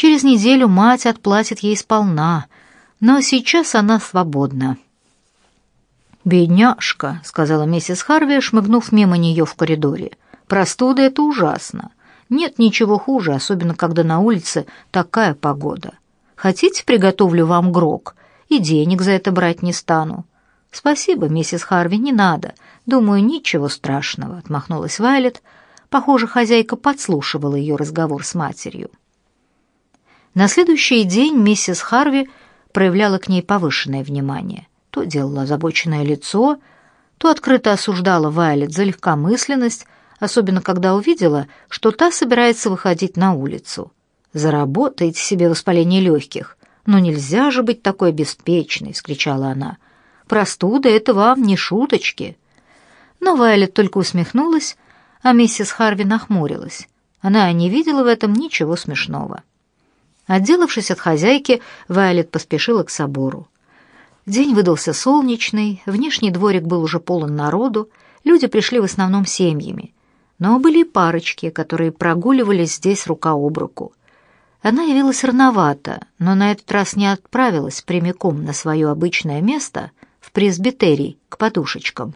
Через неделю мать отплатит ей сполна, но сейчас она свободна. «Бедняжка», — сказала миссис Харви, шмыгнув мимо нее в коридоре. «Простуда — это ужасно. Нет ничего хуже, особенно когда на улице такая погода. Хотите, приготовлю вам грок? И денег за это брать не стану». «Спасибо, миссис Харви, не надо. Думаю, ничего страшного», — отмахнулась Вайлет. Похоже, хозяйка подслушивала ее разговор с матерью. На следующий день миссис Харви проявляла к ней повышенное внимание. То делала озабоченное лицо, то открыто осуждала Вайлет за легкомысленность, особенно когда увидела, что та собирается выходить на улицу. «Заработаете себе воспаление легких. Но нельзя же быть такой беспечной!» — скричала она. «Простуда — это вам не шуточки!» Но Вайлет только усмехнулась, а миссис Харви нахмурилась. Она не видела в этом ничего смешного. Отделавшись от хозяйки, Вайлет поспешила к собору. День выдался солнечный, внешний дворик был уже полон народу, люди пришли в основном семьями. Но были и парочки, которые прогуливались здесь рука об руку. Она явилась рановато, но на этот раз не отправилась прямиком на свое обычное место в пресбитерий к подушечкам,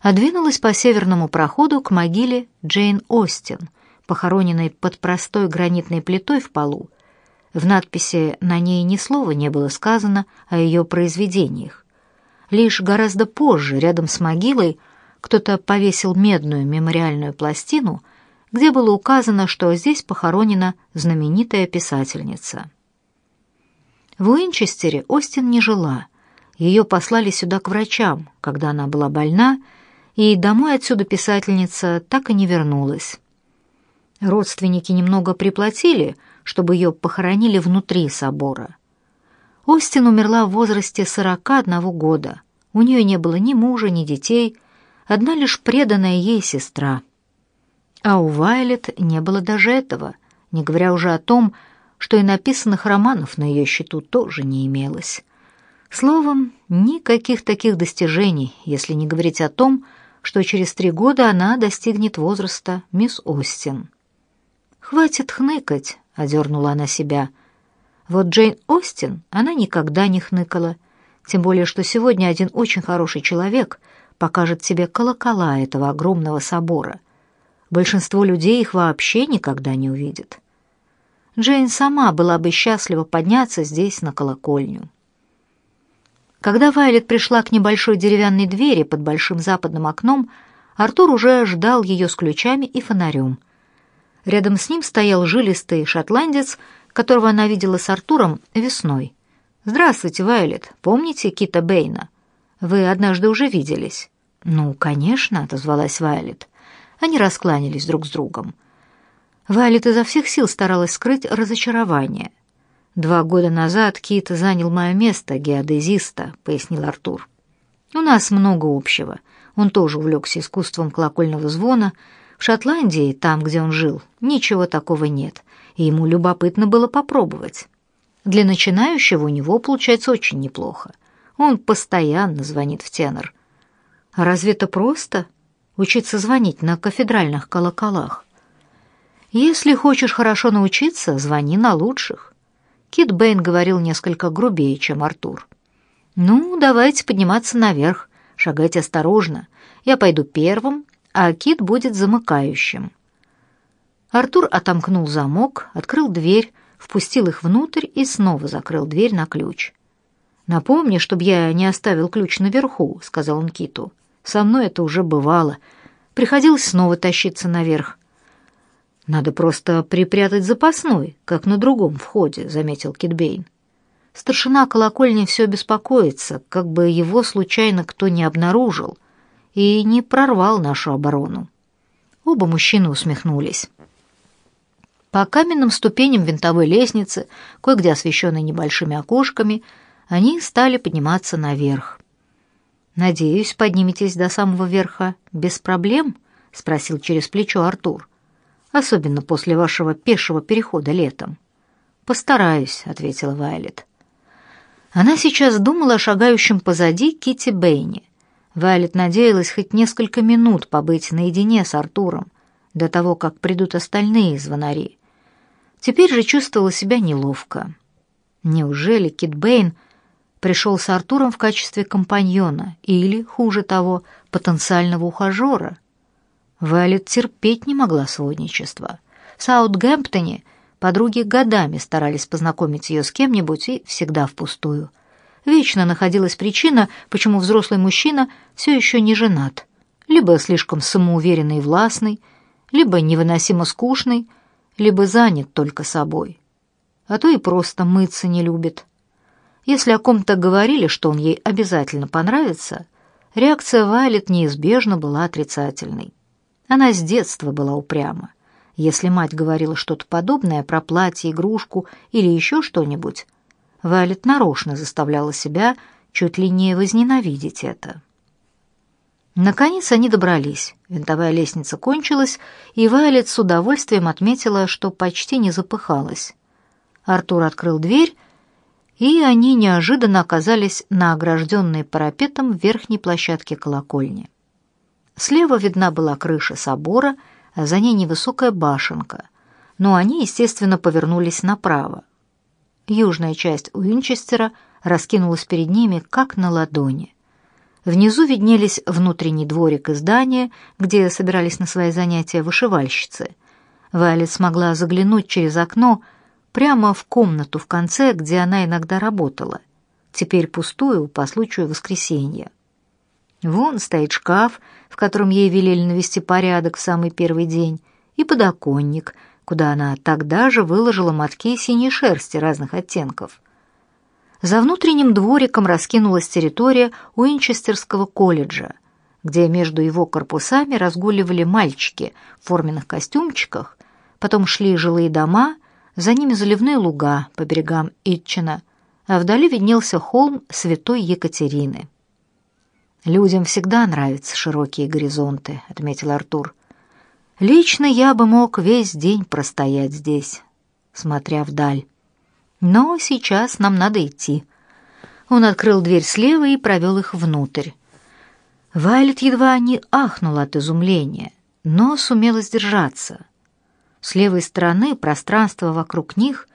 а двинулась по северному проходу к могиле Джейн Остин, похороненной под простой гранитной плитой в полу, в надписи на ней ни слова не было сказано о ее произведениях. Лишь гораздо позже, рядом с могилой, кто-то повесил медную мемориальную пластину, где было указано, что здесь похоронена знаменитая писательница. В Уинчестере Остин не жила. Ее послали сюда к врачам, когда она была больна, и домой отсюда писательница так и не вернулась. Родственники немного приплатили — чтобы ее похоронили внутри собора. Остин умерла в возрасте 41 года. У нее не было ни мужа, ни детей, одна лишь преданная ей сестра. А у Вайлет не было даже этого, не говоря уже о том, что и написанных романов на ее счету тоже не имелось. Словом, никаких таких достижений, если не говорить о том, что через три года она достигнет возраста мисс Остин. «Хватит хныкать», — одернула она себя. Вот Джейн Остин, она никогда не хныкала, тем более что сегодня один очень хороший человек покажет тебе колокола этого огромного собора. Большинство людей их вообще никогда не увидит. Джейн сама была бы счастлива подняться здесь на колокольню. Когда Вайлет пришла к небольшой деревянной двери под большим западным окном, Артур уже ждал ее с ключами и фонарем — Рядом с ним стоял жилистый шотландец, которого она видела с Артуром весной. «Здравствуйте, Вайлет. Помните Кита Бэйна? Вы однажды уже виделись?» «Ну, конечно», — отозвалась Вайлет. Они раскланялись друг с другом. Вайлет изо всех сил старалась скрыть разочарование. «Два года назад Кит занял мое место геодезиста», — пояснил Артур. «У нас много общего. Он тоже увлекся искусством колокольного звона, в Шотландии, там, где он жил, ничего такого нет, и ему любопытно было попробовать. Для начинающего у него получается очень неплохо. Он постоянно звонит в тенор. Разве это просто учиться звонить на кафедральных колоколах? Если хочешь хорошо научиться, звони на лучших. Кит Бэйн говорил несколько грубее, чем Артур. Ну, давайте подниматься наверх, шагайте осторожно. Я пойду первым, а Кит будет замыкающим. Артур отомкнул замок, открыл дверь, впустил их внутрь и снова закрыл дверь на ключ. «Напомни, чтобы я не оставил ключ наверху», — сказал он Киту. «Со мной это уже бывало. Приходилось снова тащиться наверх». «Надо просто припрятать запасной, как на другом входе», — заметил Китбейн. Старшина колокольни все беспокоится, как бы его случайно кто не обнаружил — и не прорвал нашу оборону. Оба мужчины усмехнулись. По каменным ступеням винтовой лестницы, кое-где освещенной небольшими окошками, они стали подниматься наверх. «Надеюсь, подниметесь до самого верха без проблем?» — спросил через плечо Артур. «Особенно после вашего пешего перехода летом». «Постараюсь», — ответила Вайлет. Она сейчас думала о шагающем позади Кити Бэйне. Вайлет надеялась хоть несколько минут побыть наедине с Артуром до того, как придут остальные звонари. Теперь же чувствовала себя неловко. Неужели Кит Бэйн пришел с Артуром в качестве компаньона или, хуже того, потенциального ухажера? Вайлет терпеть не могла сводничества. В Саутгемптоне подруги годами старались познакомить ее с кем-нибудь и всегда впустую. Вечно находилась причина, почему взрослый мужчина все еще не женат. Либо слишком самоуверенный и властный, либо невыносимо скучный, либо занят только собой. А то и просто мыться не любит. Если о ком-то говорили, что он ей обязательно понравится, реакция Вайлет неизбежно была отрицательной. Она с детства была упряма. Если мать говорила что-то подобное про платье, игрушку или еще что-нибудь, Вайлет нарочно заставляла себя чуть ли не возненавидеть это. Наконец они добрались. Винтовая лестница кончилась, и Вайлет с удовольствием отметила, что почти не запыхалась. Артур открыл дверь и они неожиданно оказались на огражденной парапетом верхней площадке колокольни. Слева видна была крыша собора, а за ней невысокая башенка, но они, естественно, повернулись направо. Южная часть Уинчестера раскинулась перед ними, как на ладони. Внизу виднелись внутренний дворик и здание, где собирались на свои занятия вышивальщицы. Вайлет смогла заглянуть через окно, прямо в комнату в конце, где она иногда работала, теперь пустую по случаю воскресенья. Вон стоит шкаф, в котором ей велели навести порядок в самый первый день, и подоконник, куда она тогда же выложила мотки синей шерсти разных оттенков. За внутренним двориком раскинулась территория Уинчестерского колледжа, где между его корпусами разгуливали мальчики в форменных костюмчиках, потом шли жилые дома — за ними заливные луга по берегам Итчина, а вдали виднелся холм Святой Екатерины. «Людям всегда нравятся широкие горизонты», — отметил Артур. «Лично я бы мог весь день простоять здесь, смотря вдаль. Но сейчас нам надо идти». Он открыл дверь слева и провел их внутрь. Вайлет едва не ахнула от изумления, но сумела сдержаться. С левой стороны пространство вокруг них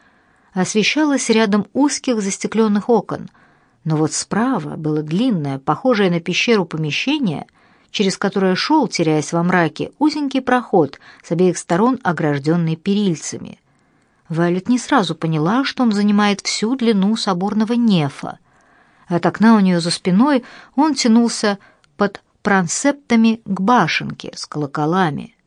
освещалось рядом узких застекленных окон, но вот справа было длинное, похожее на пещеру помещение, через которое шел, теряясь во мраке, узенький проход с обеих сторон огражденный перильцами. Вайлет не сразу поняла, что он занимает всю длину соборного нефа. От окна у нее за спиной он тянулся под прансептами к башенке с колоколами —